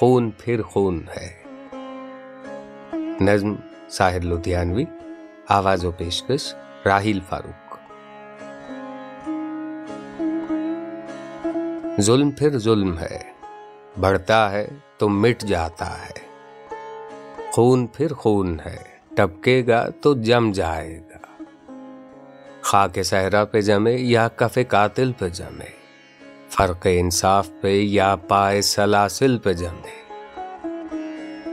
خون پھر خون ہے۔ نظم ساحر لدھیانوی، آواز و پیشکش راہیل فاروق۔ ظلم پھر ظلم ہے، بڑھتا ہے تو مٹ جاتا ہے۔ خون پھر خون ہے، ٹپکے گا تو جم جائے گا۔ خاک صحرا پہ جمے یا کف قاتل پہ جمے۔ فرق انصاف پہ یا پائے سلاسل پہ جمے۔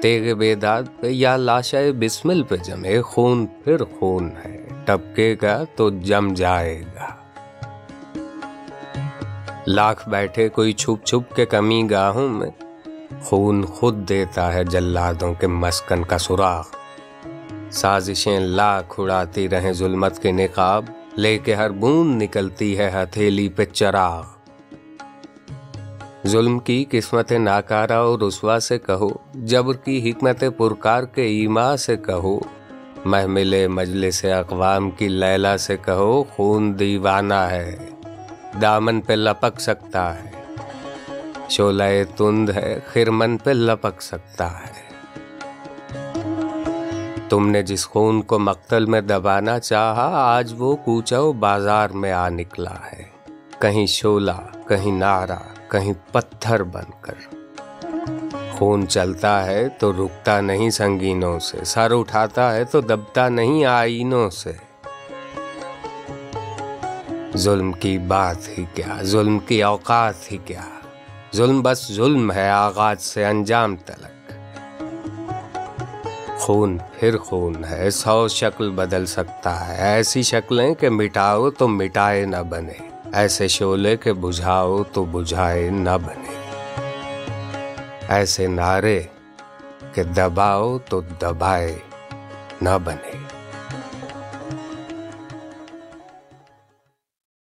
تیغ بیداد پہ یا لاشا بسمل پہ جمے۔ خون پھر خون ہے۔ ٹپکے گا تو جم جائے گا۔ لاکھ بیٹھے کوئی چھپ چھپ کے کمی گاہوں میں۔ خون خود دیتا ہے جلادوں کے مسکن کا سراغ سازشیں لاکھ اڑاتی رہیں ظلمت کے نقاب۔ لے کے ہر بوند نکلتی ہے ہتھیلی پہ چراغ۔ ظلم کی قسمت ناکارا اور رسوا سے کہو، جبر کی حکمت پرکار کے ایما سے کہو۔ محمل مجلس اقوام کی لیلا سے کہو، خون دیوانہ ہے، دامن پہ لپک سکتا ہے۔ شولہ تند ہے، خرمن پہ لپک سکتا ہے۔ تم نے جس خون کو مقتل میں دبانا چاہا، آج وہ کوچو بازار میں آ نکلا ہے۔ کہیں شولہ، کہیں نارا کہیں پتھر بن کر۔ خون چلتا ہے تو رکتا نہیں سنگینوں سے، سر اٹھاتا ہے تو دبتا نہیں آئینوں سے۔ ظلم کی بات ہی کیا، ظلم کی اوقات ہی کیا۔ ظلم بس ظلم ہے، آغاز سے انجام تلک۔ خون پھر خون ہے، سو شکل بدل سکتا ہے۔ ایسی شکلیں کہ مٹاؤ تو مٹائے نہ بنے۔ ایسے شولے کے بجھاؤ تو بجھائے نہ بنے۔ ایسے نعرے کہ دباؤ تو دبائے نہ بنے۔